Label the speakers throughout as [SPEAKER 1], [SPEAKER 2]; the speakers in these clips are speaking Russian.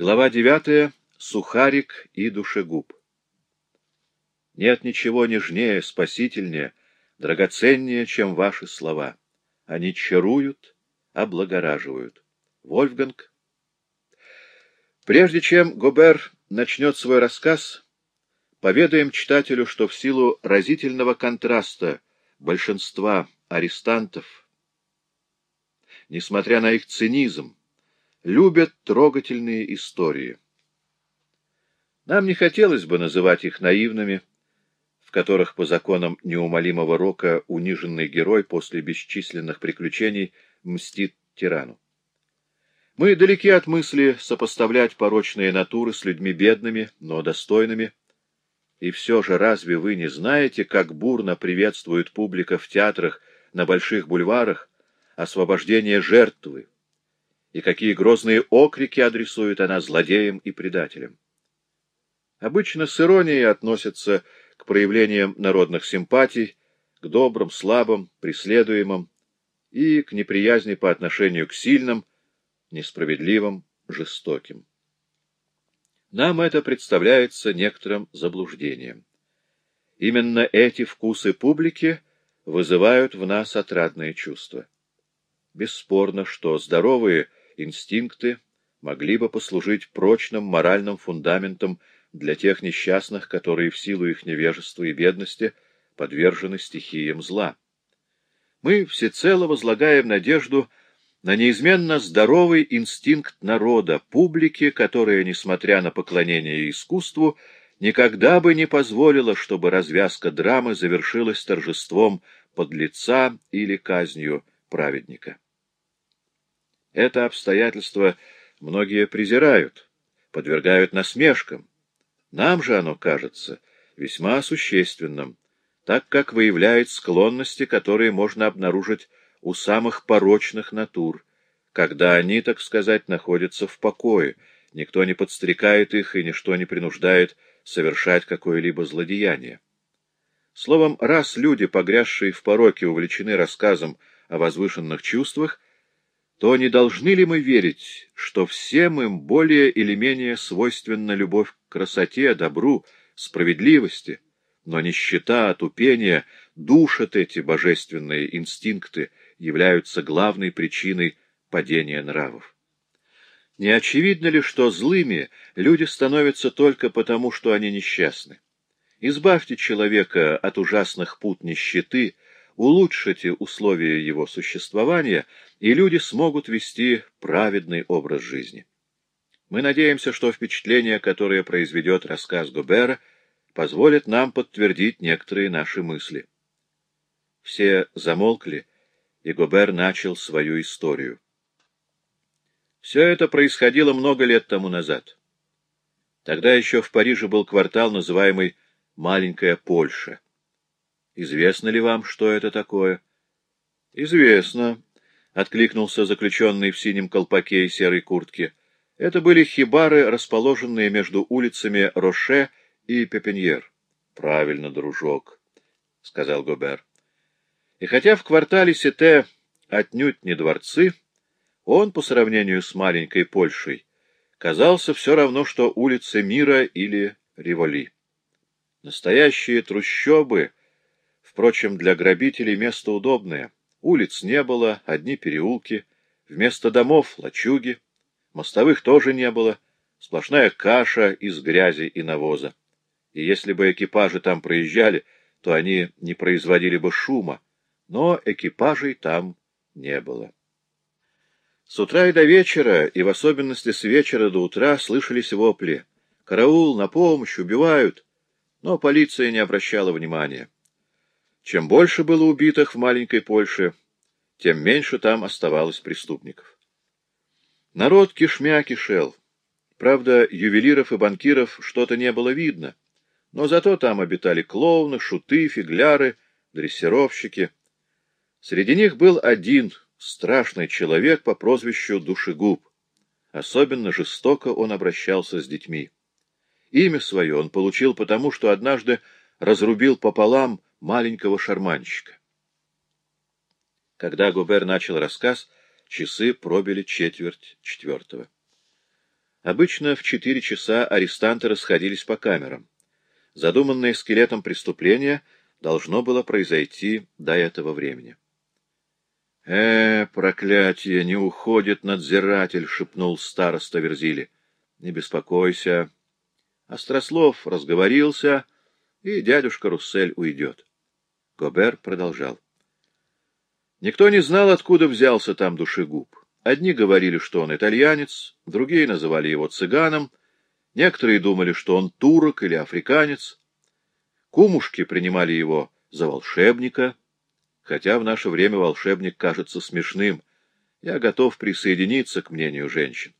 [SPEAKER 1] Глава девятая. Сухарик и душегуб. Нет ничего нежнее, спасительнее, драгоценнее, чем ваши слова. Они чаруют, облагораживают. Вольфганг. Прежде чем Гобер начнет свой рассказ, поведаем читателю, что в силу разительного контраста большинства арестантов, несмотря на их цинизм, любят трогательные истории. Нам не хотелось бы называть их наивными, в которых по законам неумолимого рока униженный герой после бесчисленных приключений мстит тирану. Мы далеки от мысли сопоставлять порочные натуры с людьми бедными, но достойными. И все же разве вы не знаете, как бурно приветствует публика в театрах, на больших бульварах, освобождение жертвы, и какие грозные окрики адресует она злодеям и предателям. Обычно с иронией относятся к проявлениям народных симпатий, к добрым, слабым, преследуемым и к неприязни по отношению к сильным, несправедливым, жестоким. Нам это представляется некоторым заблуждением. Именно эти вкусы публики вызывают в нас отрадные чувства. Бесспорно, что здоровые инстинкты могли бы послужить прочным моральным фундаментом для тех несчастных, которые в силу их невежества и бедности подвержены стихиям зла. Мы всецело возлагаем надежду на неизменно здоровый инстинкт народа, публики, которая, несмотря на поклонение искусству, никогда бы не позволила, чтобы развязка драмы завершилась торжеством подлеца или казнью праведника. Это обстоятельство многие презирают, подвергают насмешкам. Нам же оно кажется весьма существенным, так как выявляет склонности, которые можно обнаружить у самых порочных натур, когда они, так сказать, находятся в покое, никто не подстрекает их и ничто не принуждает совершать какое-либо злодеяние. Словом, раз люди, погрязшие в пороке, увлечены рассказом о возвышенных чувствах, то не должны ли мы верить, что всем им более или менее свойственна любовь к красоте, добру, справедливости, но нищета, отупение душат эти божественные инстинкты, являются главной причиной падения нравов? Не очевидно ли, что злыми люди становятся только потому, что они несчастны? Избавьте человека от ужасных пут нищеты, улучшите условия его существования, и люди смогут вести праведный образ жизни. Мы надеемся, что впечатление, которое произведет рассказ Гобера, позволит нам подтвердить некоторые наши мысли. Все замолкли, и Гобер начал свою историю. Все это происходило много лет тому назад. Тогда еще в Париже был квартал, называемый «Маленькая Польша». Известно ли вам, что это такое? — Известно, — откликнулся заключенный в синем колпаке и серой куртке. Это были хибары, расположенные между улицами Роше и Пепеньер. — Правильно, дружок, — сказал Гобер. И хотя в квартале Сете отнюдь не дворцы, он, по сравнению с маленькой Польшей, казался все равно, что улицы Мира или Риволи. Настоящие трущобы — Впрочем, для грабителей место удобное. Улиц не было, одни переулки, вместо домов — лачуги, мостовых тоже не было, сплошная каша из грязи и навоза. И если бы экипажи там проезжали, то они не производили бы шума, но экипажей там не было. С утра и до вечера, и в особенности с вечера до утра, слышались вопли. «Караул! На помощь! Убивают!» Но полиция не обращала внимания. Чем больше было убитых в маленькой Польше, тем меньше там оставалось преступников. Народ кишмя кишел. Правда, ювелиров и банкиров что-то не было видно, но зато там обитали клоуны, шуты, фигляры, дрессировщики. Среди них был один страшный человек по прозвищу Душегуб. Особенно жестоко он обращался с детьми. Имя свое он получил потому, что однажды разрубил пополам маленького шарманщика. Когда Губер начал рассказ, часы пробили четверть четвертого. Обычно в четыре часа арестанты расходились по камерам. Задуманное скелетом преступление должно было произойти до этого времени. — Э, проклятие, не уходит надзиратель, — шепнул староста Верзили. — Не беспокойся. Острослов разговорился, и дядюшка Руссель уйдет. Гобер продолжал. Никто не знал, откуда взялся там душегуб. Одни говорили, что он итальянец, другие называли его цыганом, некоторые думали, что он турок или африканец. Кумушки принимали его за волшебника, хотя в наше время волшебник кажется смешным. Я готов присоединиться к мнению женщин.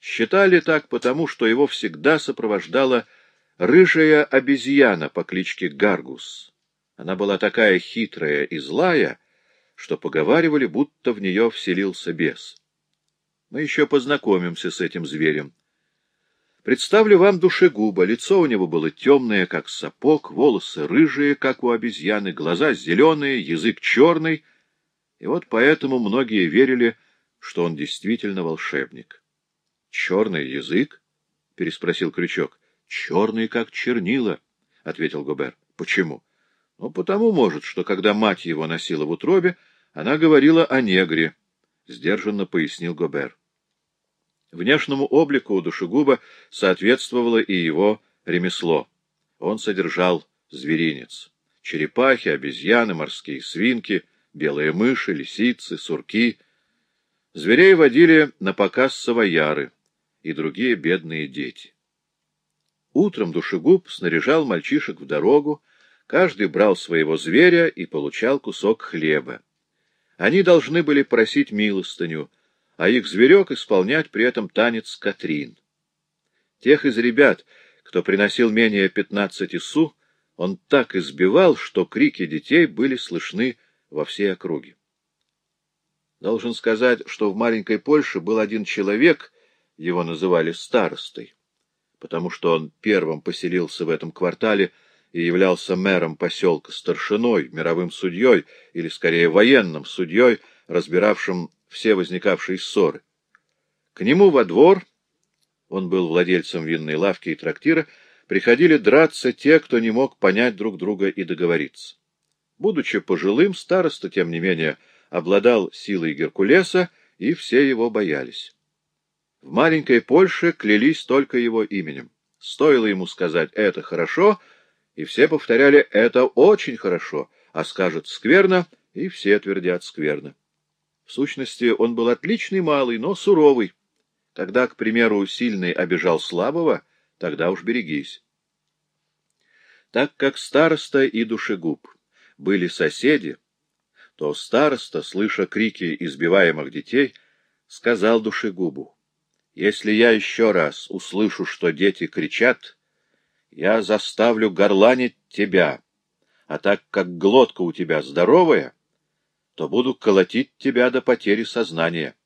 [SPEAKER 1] Считали так потому, что его всегда сопровождала рыжая обезьяна по кличке Гаргус. Она была такая хитрая и злая, что поговаривали, будто в нее вселился бес. Мы еще познакомимся с этим зверем. Представлю вам душегуба. Лицо у него было темное, как сапог, волосы рыжие, как у обезьяны, глаза зеленые, язык черный. И вот поэтому многие верили, что он действительно волшебник. — Черный язык? — переспросил Крючок. — Черный, как чернила, — ответил Губер. — Почему? — ну, потому, может, что когда мать его носила в утробе, она говорила о негре, — сдержанно пояснил Гобер. Внешнему облику душегуба соответствовало и его ремесло. Он содержал зверинец. Черепахи, обезьяны, морские свинки, белые мыши, лисицы, сурки. Зверей водили на показ савояры и другие бедные дети. Утром душегуб снаряжал мальчишек в дорогу, Каждый брал своего зверя и получал кусок хлеба. Они должны были просить милостыню, а их зверек исполнять при этом танец Катрин. Тех из ребят, кто приносил менее пятнадцати су, он так избивал, что крики детей были слышны во всей округе. Должен сказать, что в маленькой Польше был один человек, его называли старостой, потому что он первым поселился в этом квартале и являлся мэром поселка, старшиной, мировым судьей, или, скорее, военным судьей, разбиравшим все возникавшие ссоры. К нему во двор, он был владельцем винной лавки и трактира, приходили драться те, кто не мог понять друг друга и договориться. Будучи пожилым, староста, тем не менее, обладал силой Геркулеса, и все его боялись. В маленькой Польше клялись только его именем. Стоило ему сказать «это хорошо», и все повторяли «это очень хорошо», а скажет «скверно», и все твердят «скверно». В сущности, он был отличный малый, но суровый. Когда, к примеру, сильный обижал слабого, тогда уж берегись. Так как староста и душегуб были соседи, то староста, слыша крики избиваемых детей, сказал душегубу, «Если я еще раз услышу, что дети кричат, я заставлю горланить тебя, а так как глотка у тебя здоровая, то буду колотить тебя до потери сознания.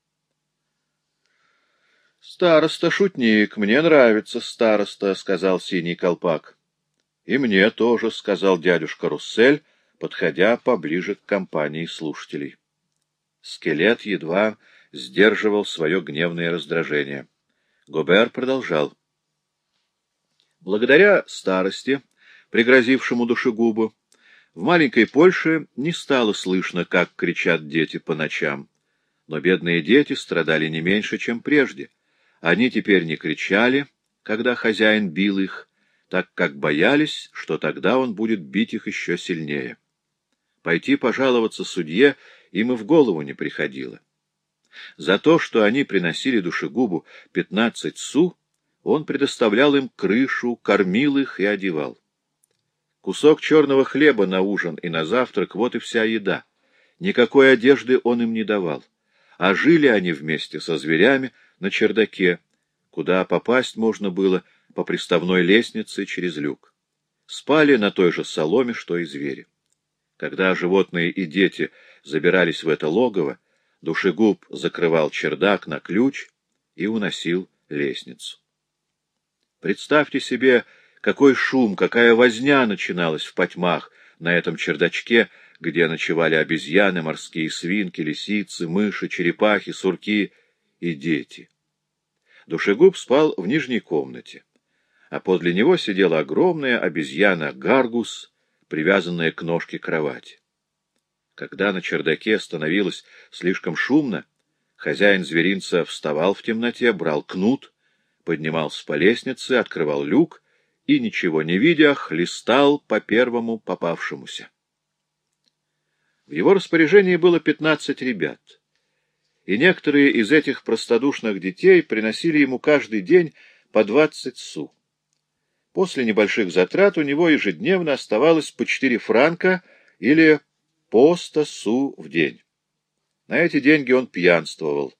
[SPEAKER 1] — Староста, шутник, мне нравится староста, — сказал синий колпак. — И мне тоже, — сказал дядюшка Руссель, подходя поближе к компании слушателей. Скелет едва сдерживал свое гневное раздражение. Гобер продолжал. Благодаря старости, пригрозившему душегубу, в маленькой Польше не стало слышно, как кричат дети по ночам. Но бедные дети страдали не меньше, чем прежде. Они теперь не кричали, когда хозяин бил их, так как боялись, что тогда он будет бить их еще сильнее. Пойти пожаловаться судье им и в голову не приходило. За то, что они приносили душегубу пятнадцать су, он предоставлял им крышу, кормил их и одевал. Кусок черного хлеба на ужин и на завтрак — вот и вся еда. Никакой одежды он им не давал. А жили они вместе со зверями на чердаке, куда попасть можно было по приставной лестнице через люк. Спали на той же соломе, что и звери. Когда животные и дети забирались в это логово, душегуб закрывал чердак на ключ и уносил лестницу. Представьте себе, какой шум, какая возня начиналась в потьмах на этом чердачке, где ночевали обезьяны, морские свинки, лисицы, мыши, черепахи, сурки и дети. Душегуб спал в нижней комнате, а подле него сидела огромная обезьяна Гаргус, привязанная к ножке кровати. Когда на чердаке становилось слишком шумно, хозяин зверинца вставал в темноте, брал кнут, поднимался по лестнице, открывал люк и, ничего не видя, хлестал по первому попавшемуся. В его распоряжении было пятнадцать ребят, и некоторые из этих простодушных детей приносили ему каждый день по двадцать су. После небольших затрат у него ежедневно оставалось по четыре франка или по сто су в день. На эти деньги он пьянствовал,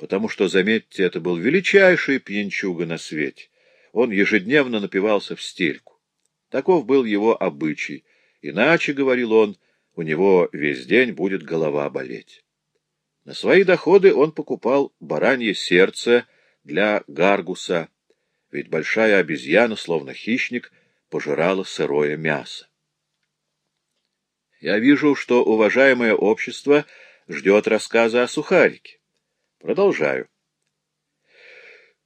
[SPEAKER 1] потому что, заметьте, это был величайший пьянчуга на свете. Он ежедневно напивался в стельку. Таков был его обычай. Иначе, — говорил он, — у него весь день будет голова болеть. На свои доходы он покупал баранье сердце для гаргуса, ведь большая обезьяна, словно хищник, пожирала сырое мясо. Я вижу, что уважаемое общество ждет рассказа о сухарике. Продолжаю.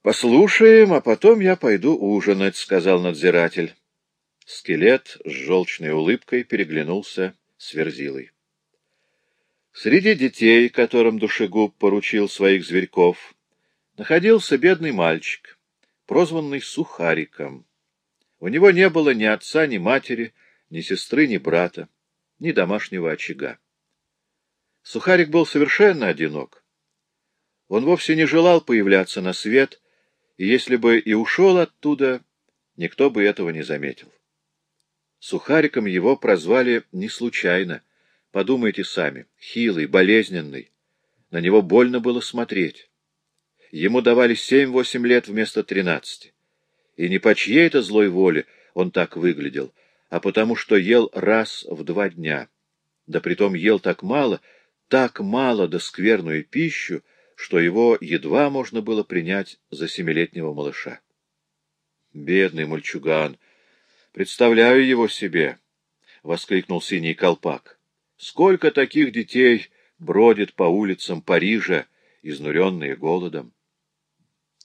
[SPEAKER 1] «Послушаем, а потом я пойду ужинать», — сказал надзиратель. Скелет с желчной улыбкой переглянулся с Верзилой. Среди детей, которым душегуб поручил своих зверьков, находился бедный мальчик, прозванный Сухариком. У него не было ни отца, ни матери, ни сестры, ни брата, ни домашнего очага. Сухарик был совершенно одинок. Он вовсе не желал появляться на свет, и если бы и ушел оттуда, никто бы этого не заметил. Сухариком его прозвали не случайно. Подумайте сами, хилый, болезненный. На него больно было смотреть. Ему давали семь-восемь лет вместо тринадцати. И не по чьей-то злой воле он так выглядел, а потому что ел раз в два дня. Да притом ел так мало, так мало да скверную пищу, что его едва можно было принять за семилетнего малыша. Бедный мальчуган! Представляю его себе! — воскликнул синий колпак. Сколько таких детей бродит по улицам Парижа, изнуренные голодом?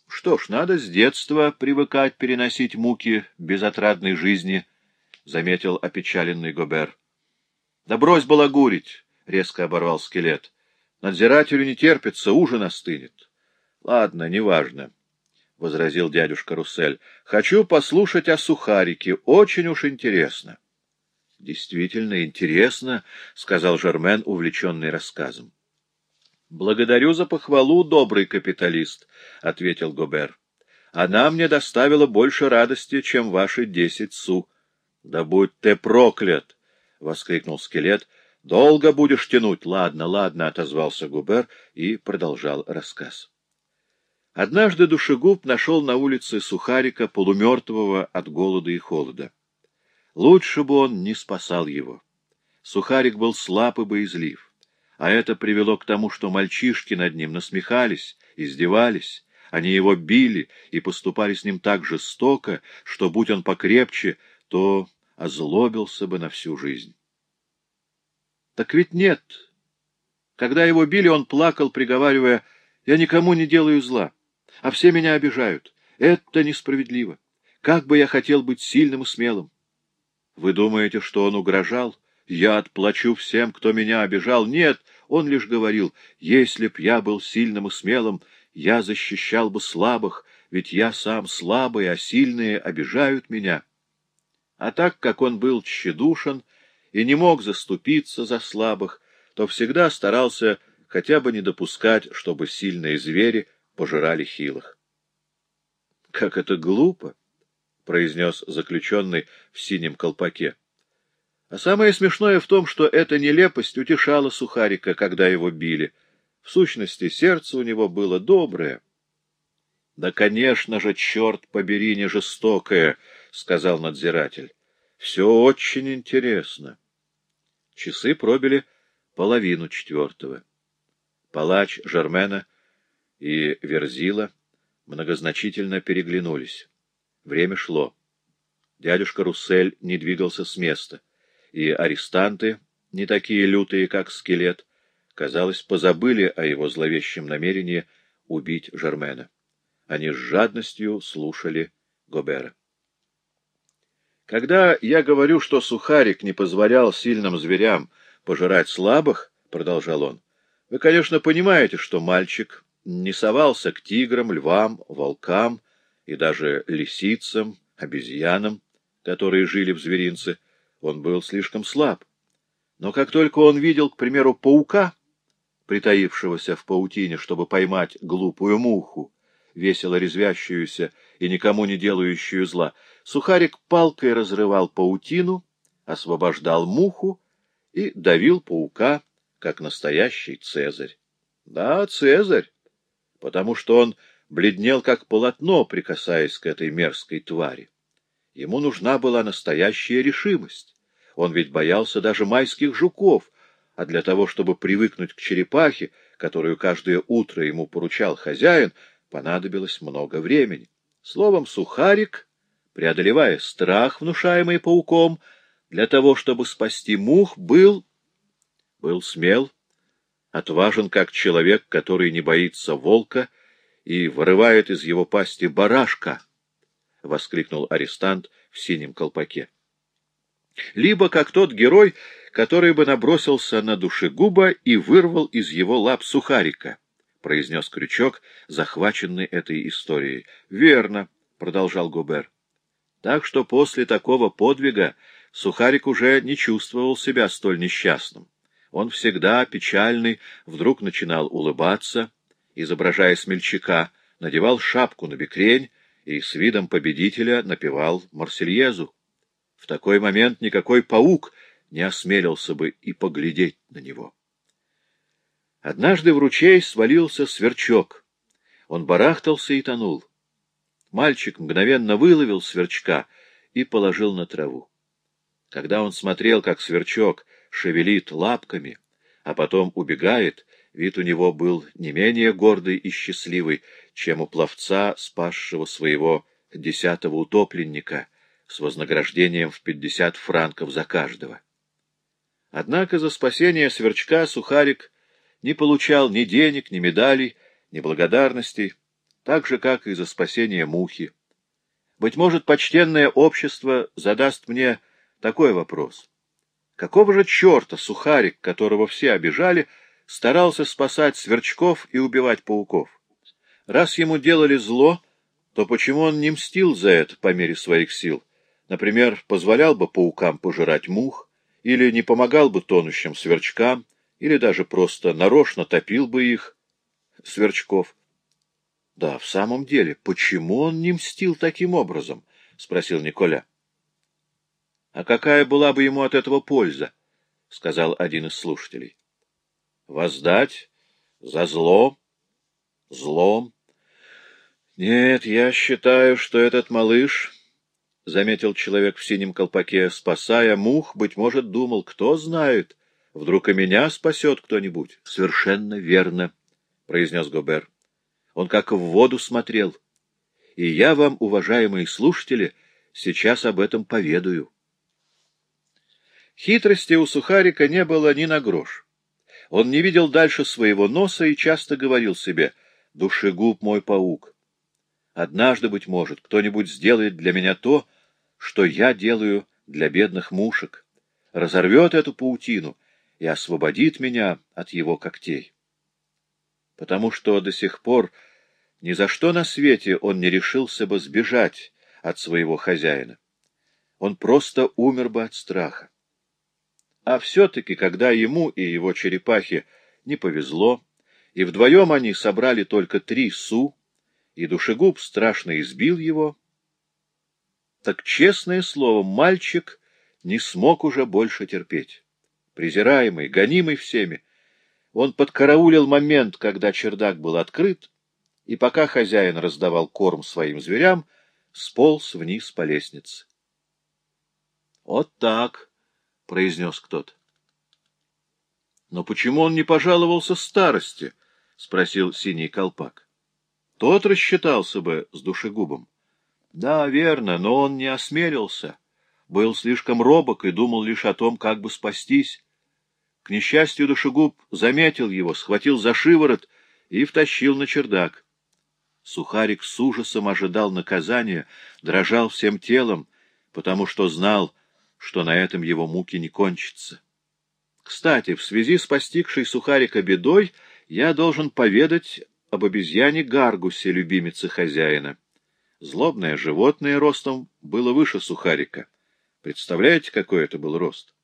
[SPEAKER 1] Что ж, надо с детства привыкать переносить муки безотрадной жизни, — заметил опечаленный Гобер. — Да брось балагурить! — резко оборвал скелет. — Надзирателю не терпится, ужин остынет. — Ладно, неважно. —— возразил дядюшка Руссель. — Хочу послушать о сухарике. Очень уж интересно. — Действительно интересно, — сказал Жермен, увлеченный рассказом. — Благодарю за похвалу, добрый капиталист, — ответил Гобер. — Она мне доставила больше радости, чем ваши десять су. — Да будь ты проклят! — воскликнул скелет. — Долго будешь тянуть? — Ладно, ладно, — отозвался Губер и продолжал рассказ. Однажды душегуб нашел на улице Сухарика, полумертвого от голода и холода. Лучше бы он не спасал его. Сухарик был слаб и боязлив, а это привело к тому, что мальчишки над ним насмехались, издевались, они его били и поступали с ним так жестоко, что, будь он покрепче, то озлобился бы на всю жизнь. Так ведь нет. Когда его били, он плакал, приговаривая, «Я никому не делаю зла» а все меня обижают. Это несправедливо. Как бы я хотел быть сильным и смелым. Вы думаете, что он угрожал? Я отплачу всем, кто меня обижал. Нет, он лишь говорил, если б я был сильным и смелым, я защищал бы слабых, ведь я сам слабый, а сильные обижают меня. А так как он был тщедушен и не мог заступиться за слабых, то всегда старался хотя бы не допускать, чтобы сильные звери пожирали хилых. — Как это глупо! — произнес заключенный в синем колпаке. А самое смешное в том, что эта нелепость утешала Сухарика, когда его били. В сущности, сердце у него было доброе. — Да, конечно же, черт побери, не жестокое, — сказал надзиратель. — Все очень интересно. Часы пробили половину четвертого. Палач Жермена и Верзила многозначительно переглянулись. Время шло. Дядюшка Руссель не двигался с места, и арестанты, не такие лютые, как скелет, казалось, позабыли о его зловещем намерении убить Жермена. Они с жадностью слушали Гобера. Когда я говорю, что сухарик не позволял сильным зверям пожирать слабых, — продолжал он, — вы, конечно, понимаете, что мальчик не совался к тиграм, львам, волкам и даже лисицам, обезьянам, которые жили в зверинце. Он был слишком слаб. Но как только он видел, к примеру, паука, притаившегося в паутине, чтобы поймать глупую муху, весело резвящуюся и никому не делающую зла, сухарик палкой разрывал паутину, освобождал муху и давил паука, как настоящий Цезарь. Да, Цезарь, потому что он бледнел, как полотно, прикасаясь к этой мерзкой твари. Ему нужна была настоящая решимость. Он ведь боялся даже майских жуков, а для того, чтобы привыкнуть к черепахе, которую каждое утро ему поручал хозяин, понадобилось много времени. Словом, сухарик, преодолевая страх, внушаемый пауком, для того, чтобы спасти мух, был... был смел, отважен как человек, который не боится волка и вырывает из его пасти барашка, — воскликнул арестант в синем колпаке либо как тот герой, который бы набросился на душегуба и вырвал из его лап сухарика, — произнес Крючок, захваченный этой историей. — Верно, — продолжал Губер. Так что после такого подвига Сухарик уже не чувствовал себя столь несчастным. Он всегда, печальный, вдруг начинал улыбаться, изображая смельчака, надевал шапку на бекрень и с видом победителя напевал Марсельезу. В такой момент никакой паук не осмелился бы и поглядеть на него. Однажды в ручей свалился сверчок. Он барахтался и тонул. Мальчик мгновенно выловил сверчка и положил на траву. Когда он смотрел, как сверчок шевелит лапками, а потом убегает, вид у него был не менее гордый и счастливый, чем у пловца, спасшего своего десятого утопленника — с вознаграждением в пятьдесят франков за каждого. Однако за спасение сверчка Сухарик не получал ни денег, ни медалей, ни благодарностей, так же, как и за спасение мухи. Быть может, почтенное общество задаст мне такой вопрос. Какого же черта Сухарик, которого все обижали, старался спасать сверчков и убивать пауков? Раз ему делали зло, то почему он не мстил за это по мере своих сил? Например, позволял бы паукам пожирать мух, или не помогал бы тонущим сверчкам, или даже просто нарочно топил бы их, сверчков. — Да, в самом деле, почему он не мстил таким образом? — спросил Николя. — А какая была бы ему от этого польза? — сказал один из слушателей. — Воздать за зло, злом. Нет, я считаю, что этот малыш — заметил человек в синем колпаке, — спасая мух, быть может, думал, кто знает, вдруг и меня спасет кто-нибудь. — Совершенно верно, — произнес Гобер. Он как в воду смотрел. И я вам, уважаемые слушатели, сейчас об этом поведаю. Хитрости у Сухарика не было ни на грош. Он не видел дальше своего носа и часто говорил себе «Душегуб мой паук». Однажды, быть может, кто-нибудь сделает для меня то, что я делаю для бедных мушек, разорвет эту паутину и освободит меня от его когтей. Потому что до сих пор ни за что на свете он не решился бы сбежать от своего хозяина. Он просто умер бы от страха. А все-таки, когда ему и его черепахе не повезло, и вдвоем они собрали только три су, и душегуб страшно избил его, так, честное слово, мальчик не смог уже больше терпеть. Презираемый, гонимый всеми, он подкараулил момент, когда чердак был открыт, и пока хозяин раздавал корм своим зверям, сполз вниз по лестнице. — Вот так, — произнес кто-то. — Но почему он не пожаловался старости? — спросил синий колпак. Тот рассчитался бы с душегубом. Да, верно, но он не осмелился. Был слишком робок и думал лишь о том, как бы спастись. К несчастью, душегуб заметил его, схватил за шиворот и втащил на чердак. Сухарик с ужасом ожидал наказания, дрожал всем телом, потому что знал, что на этом его муки не кончатся. Кстати, в связи с постигшей Сухарика бедой я должен поведать об обезьяне Гаргусе, любимице хозяина. Злобное животное ростом было выше Сухарика. Представляете, какой это был рост?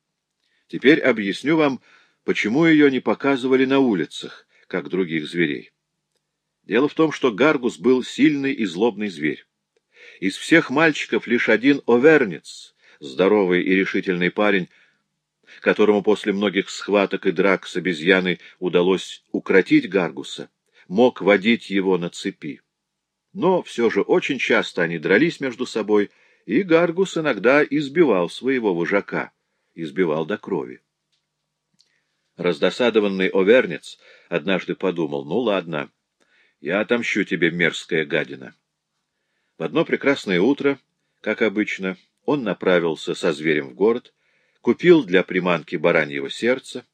[SPEAKER 1] Теперь объясню вам, почему ее не показывали на улицах, как других зверей. Дело в том, что Гаргус был сильный и злобный зверь. Из всех мальчиков лишь один Овернец, здоровый и решительный парень, которому после многих схваток и драк с обезьяной удалось укротить Гаргуса, мог водить его на цепи. Но все же очень часто они дрались между собой, и Гаргус иногда избивал своего вожака, избивал до крови. Раздосадованный Овернец однажды подумал, ну ладно, я отомщу тебе, мерзкая гадина. В одно прекрасное утро, как обычно, он направился со зверем в город, купил для приманки бараньего сердца.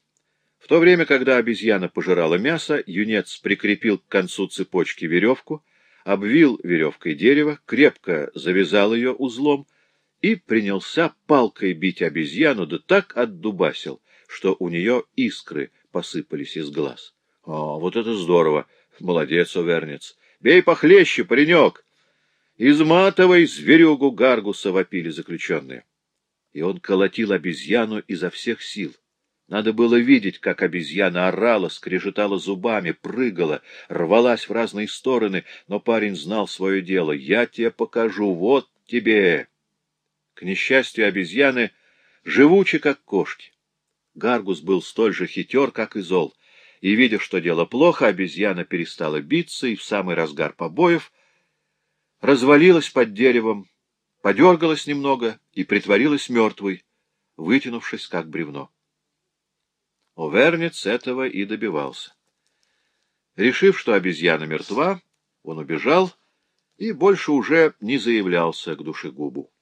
[SPEAKER 1] В то время, когда обезьяна пожирала мясо, юнец прикрепил к концу цепочки веревку, обвил веревкой дерево, крепко завязал ее узлом и принялся палкой бить обезьяну, да так отдубасил, что у нее искры посыпались из глаз. — О, вот это здорово! Молодец, Овернец! Бей похлеще, паренек! Изматывай зверюгу Гаргуса, вопили заключенные. И он колотил обезьяну изо всех сил. Надо было видеть, как обезьяна орала, скрежетала зубами, прыгала, рвалась в разные стороны, но парень знал свое дело. «Я тебе покажу, вот тебе!» К несчастью, обезьяны живучи, как кошки. Гаргус был столь же хитер, как и зол, и, видя, что дело плохо, обезьяна перестала биться и в самый разгар побоев развалилась под деревом, подергалась немного и притворилась мертвой, вытянувшись как бревно. Овернец этого и добивался. Решив, что обезьяна мертва, он убежал и больше уже не заявлялся к душегубу.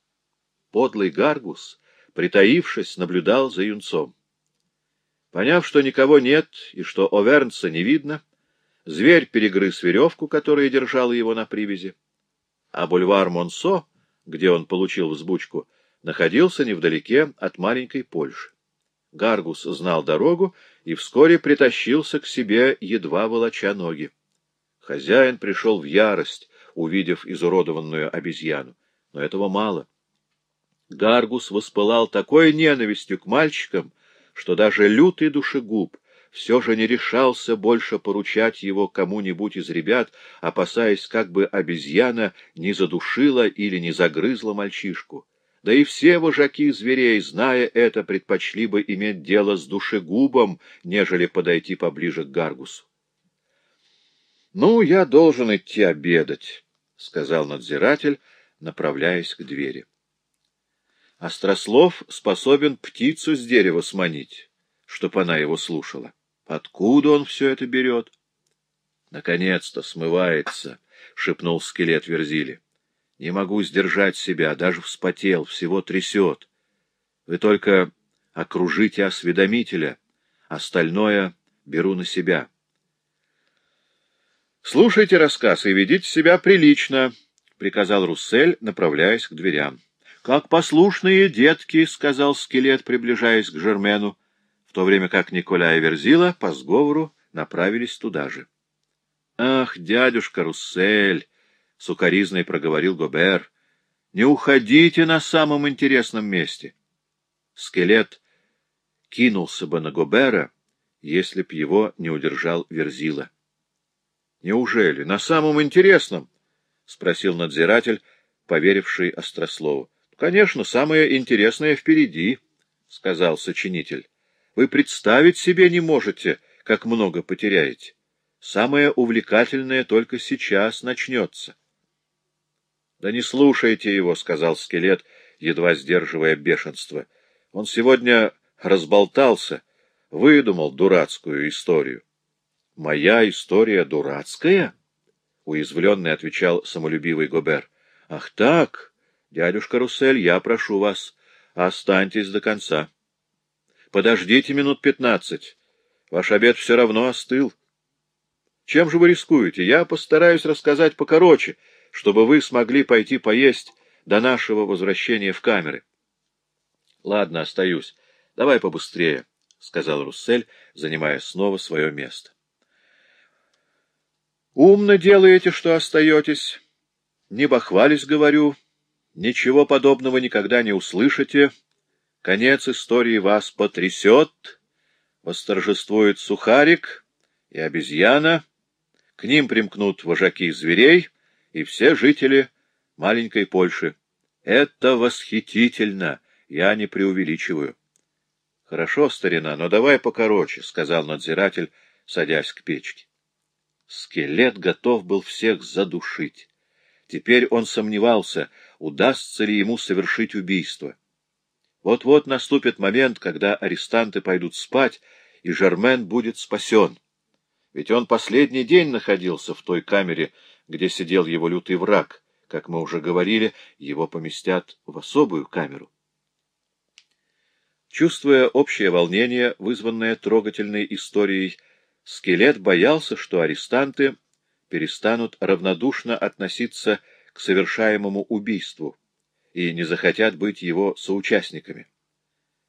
[SPEAKER 1] Подлый Гаргус, притаившись, наблюдал за юнцом. Поняв, что никого нет и что Овернца не видно, зверь перегрыз веревку, которая держала его на привязи а бульвар Монсо, где он получил взбучку, находился невдалеке от маленькой Польши. Гаргус знал дорогу и вскоре притащился к себе, едва волоча ноги. Хозяин пришел в ярость, увидев изуродованную обезьяну, но этого мало. Гаргус воспылал такой ненавистью к мальчикам, что даже лютый душегуб все же не решался больше поручать его кому-нибудь из ребят, опасаясь, как бы обезьяна не задушила или не загрызла мальчишку. Да и все вожаки зверей, зная это, предпочли бы иметь дело с душегубом, нежели подойти поближе к Гаргусу. — Ну, я должен идти обедать, — сказал надзиратель, направляясь к двери. Острослов способен птицу с дерева сманить, чтоб она его слушала. Откуда он все это берет? — Наконец-то смывается, — шепнул скелет Верзили. — Не могу сдержать себя, даже вспотел, всего трясет. Вы только окружите осведомителя, остальное беру на себя. — Слушайте рассказ и ведите себя прилично, — приказал Руссель, направляясь к дверям. — Как послушные детки, — сказал скелет, приближаясь к Жермену в то время как Николя и Верзила по сговору направились туда же. — Ах, дядюшка Руссель! — сукоризной проговорил Гобер. — Не уходите на самом интересном месте. Скелет кинулся бы на Гобера, если б его не удержал Верзила. — Неужели? На самом интересном? — спросил надзиратель, поверивший Острослову. — Конечно, самое интересное впереди, — сказал сочинитель. Вы представить себе не можете, как много потеряете. Самое увлекательное только сейчас начнется. — Да не слушайте его, — сказал скелет, едва сдерживая бешенство. Он сегодня разболтался, выдумал дурацкую историю. — Моя история дурацкая? — уязвленный отвечал самолюбивый Гобер. — Ах так, дядюшка Руссель, я прошу вас, останьтесь до конца. Подождите минут пятнадцать. Ваш обед все равно остыл. Чем же вы рискуете? Я постараюсь рассказать покороче, чтобы вы смогли пойти поесть до нашего возвращения в камеры. — Ладно, остаюсь. Давай побыстрее, — сказал Руссель, занимая снова свое место. — Умно делаете, что остаетесь. Не бахвались, говорю. Ничего подобного никогда не услышите. Конец истории вас потрясет. Восторжествует сухарик и обезьяна. К ним примкнут вожаки зверей и все жители маленькой Польши. Это восхитительно, я не преувеличиваю. — Хорошо, старина, но давай покороче, — сказал надзиратель, садясь к печке. Скелет готов был всех задушить. Теперь он сомневался, удастся ли ему совершить убийство. Вот-вот наступит момент, когда арестанты пойдут спать, и Жермен будет спасен. Ведь он последний день находился в той камере, где сидел его лютый враг. Как мы уже говорили, его поместят в особую камеру. Чувствуя общее волнение, вызванное трогательной историей, скелет боялся, что арестанты перестанут равнодушно относиться к совершаемому убийству и не захотят быть его соучастниками.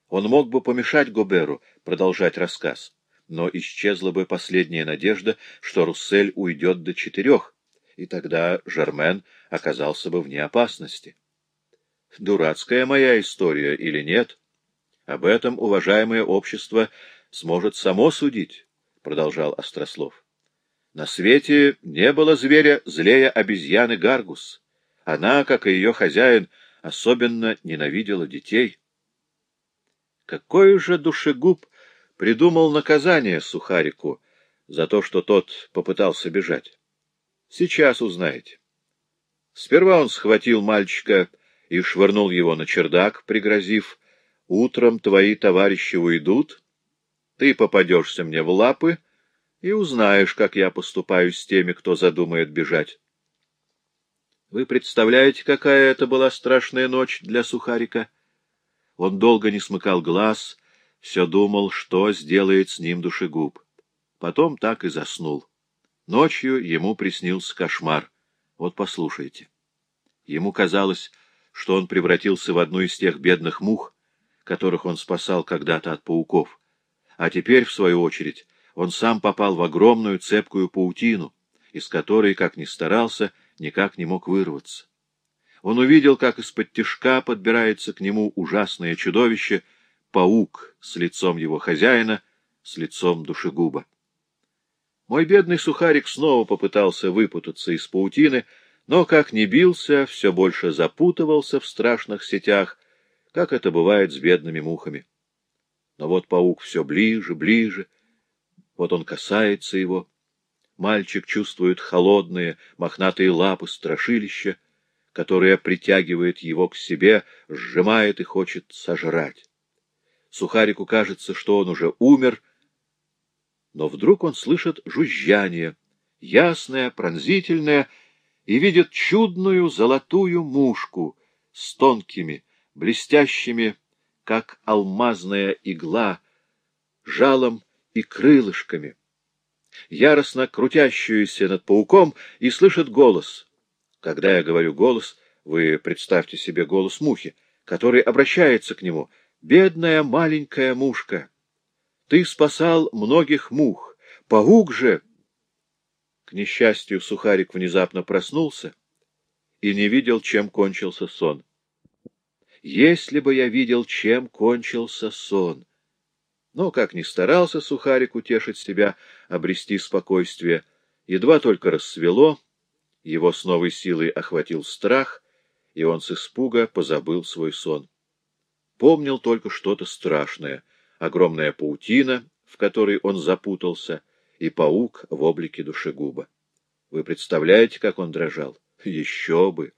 [SPEAKER 1] Он мог бы помешать Гоберу продолжать рассказ, но исчезла бы последняя надежда, что Руссель уйдет до четырех, и тогда Жермен оказался бы вне опасности. Дурацкая моя история или нет? Об этом уважаемое общество сможет само судить, — продолжал Острослов. На свете не было зверя злее обезьяны Гаргус. Она, как и ее хозяин, особенно ненавидела детей. Какой же душегуб придумал наказание Сухарику за то, что тот попытался бежать? Сейчас узнаете. Сперва он схватил мальчика и швырнул его на чердак, пригрозив, «Утром твои товарищи уйдут, ты попадешься мне в лапы и узнаешь, как я поступаю с теми, кто задумает бежать». Вы представляете, какая это была страшная ночь для Сухарика? Он долго не смыкал глаз, все думал, что сделает с ним душегуб. Потом так и заснул. Ночью ему приснился кошмар. Вот послушайте. Ему казалось, что он превратился в одну из тех бедных мух, которых он спасал когда-то от пауков. А теперь, в свою очередь, он сам попал в огромную цепкую паутину, из которой, как ни старался, никак не мог вырваться. Он увидел, как из-под тишка подбирается к нему ужасное чудовище, паук с лицом его хозяина, с лицом душегуба. Мой бедный сухарик снова попытался выпутаться из паутины, но, как ни бился, все больше запутывался в страшных сетях, как это бывает с бедными мухами. Но вот паук все ближе, ближе, вот он касается его. Мальчик чувствует холодные, мохнатые лапы страшилища, которое притягивает его к себе, сжимает и хочет сожрать. Сухарику кажется, что он уже умер, но вдруг он слышит жужжание, ясное, пронзительное, и видит чудную золотую мушку с тонкими, блестящими, как алмазная игла, жалом и крылышками, яростно крутящуюся над пауком, и слышит голос. Когда я говорю «голос», вы представьте себе голос мухи, который обращается к нему. «Бедная маленькая мушка!» Ты спасал многих мух. Паук же... К несчастью, Сухарик внезапно проснулся и не видел, чем кончился сон. Если бы я видел, чем кончился сон! Но, как ни старался Сухарик утешить себя, обрести спокойствие, едва только рассвело, его с новой силой охватил страх, и он с испуга позабыл свой сон. Помнил только что-то страшное — огромная паутина, в которой он запутался, и паук в облике душегуба. Вы представляете, как он дрожал? Еще бы!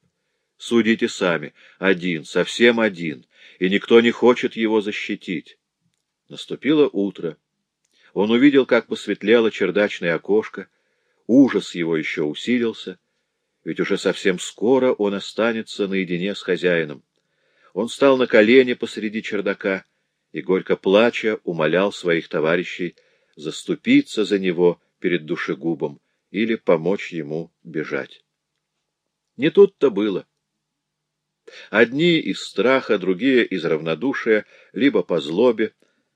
[SPEAKER 1] Судите сами. Один, совсем один, и никто не хочет его защитить. Наступило утро. Он увидел, как посветлело чердачное окошко. Ужас его еще усилился, ведь уже совсем скоро он останется наедине с хозяином. Он встал на колени посреди чердака и, горько плача, умолял своих товарищей заступиться за него перед душегубом или помочь ему бежать. Не тут-то было. Одни из страха, другие из равнодушия, либо по злобе,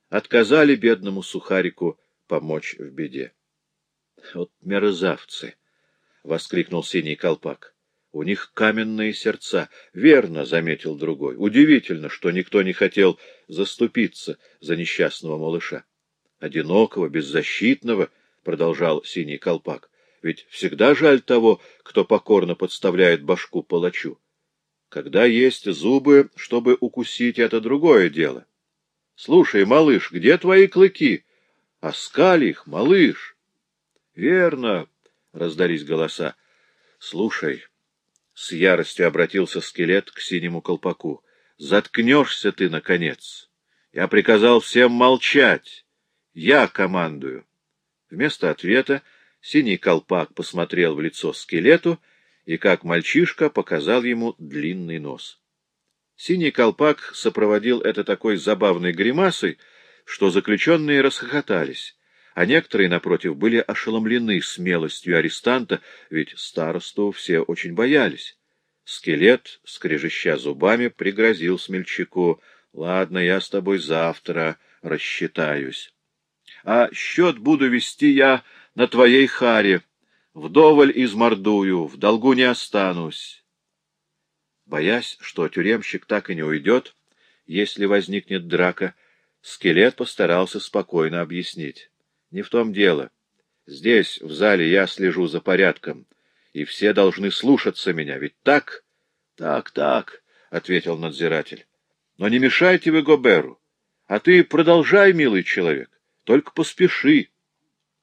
[SPEAKER 1] отказали бедному сухарику помочь в беде. — Вот мерзавцы! — воскликнул синий колпак. — У них каменные сердца. — Верно, — заметил другой. — Удивительно, что никто не хотел заступиться за несчастного малыша. — Одинокого, беззащитного, — продолжал синий колпак. — Ведь всегда жаль того, кто покорно подставляет башку палачу. Когда есть зубы, чтобы укусить, это другое дело. Слушай, малыш, где твои клыки? Оскали их, малыш. Верно, раздались голоса. Слушай, с яростью обратился скелет к синему колпаку. Заткнешься ты, наконец. Я приказал всем молчать. Я командую. Вместо ответа синий колпак посмотрел в лицо скелету и, как мальчишка, показал ему длинный нос. Синий колпак сопроводил это такой забавной гримасой, что заключенные расхохотались, а некоторые, напротив, были ошеломлены смелостью арестанта, ведь старосту все очень боялись. Скелет, скрежеща зубами, пригрозил смельчаку. — Ладно, я с тобой завтра рассчитаюсь. А счет буду вести я на твоей харе, Вдоволь измордую, в долгу не останусь. Боясь, что тюремщик так и не уйдет, если возникнет драка, скелет постарался спокойно объяснить. Не в том дело. Здесь, в зале, я слежу за порядком, и все должны слушаться меня, ведь так? Так, так, — ответил надзиратель. Но не мешайте вы Гоберу, а ты продолжай, милый человек, только поспеши.